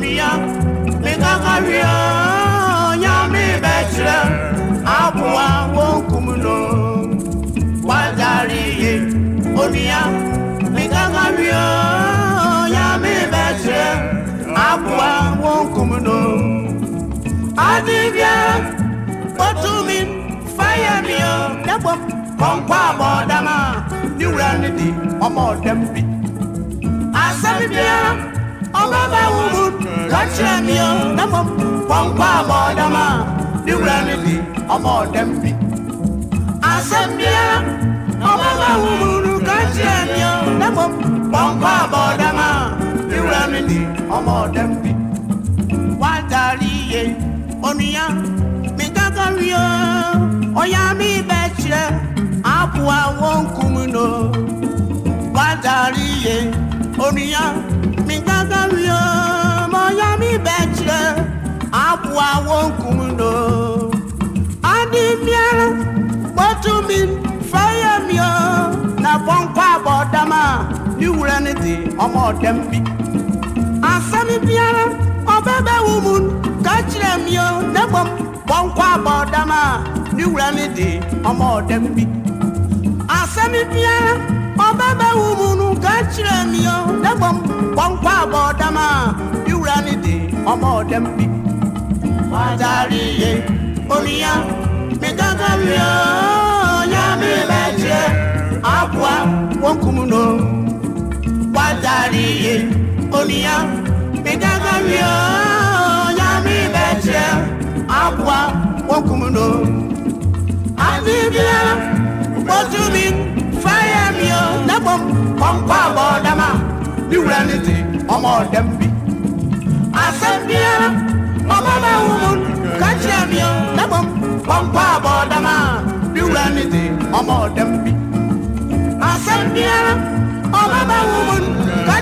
bia mekakaria nyame bɛkyerɛ aboa wɔ nkum no wadareye onua mekakaria nyame bɛkyerɛ aboa wɔ nkum no ade biara wɔtumi fayɛ mio dabɔ pɔnkɔ abɔdama ne wura ne de ɔmɔ ɔdam baba wumut lɔtrɛmiɔ namɔ pɔnkɔ abɔdama diwura ne bi ɔmɔ dɛm bi asɛm biara wubu, baba wumut lɔtrɛmiɔ namɔ pɔnkɔ abɔdama diwura ne bi ɔmɔ dɛm bi wadari ye onuya mi kankan wiyo ɔya mi bɛ kyerɛ aboa wɔn kum no wadari ye onuya mi kankan. akwụwawo nkuno adịmịara kpọtumi fayemio na bọnkwa abọdama niwure ni dị ọmọdembi asamibiara ọbẹbẹ wumun kachiremio negbom bọnkwa abọdama niwure ni dị ọmọdembi asamibiara ọbẹbẹ wumun kachiremio negbom bọnkwa abọdama niwure ni dị ọmọdembi watariye omiya mikakabyo nyamibetie akwa wonkumuno watariye omiya mikakabyo nyamibetie akwa wonkumuno adibia wotumi fayemio nebom pɔnkɔ abɔdama ni wura ni ti ɔmɔ dɛm bi asɛm biara ọmọ bá wù mú kájí àmì ọ dábọ̀ up àbọ̀ dàmà bí wúrà ní ti ọmọ them bí. àṣẹ bíyàrá ọmọ bá wù mú kájí.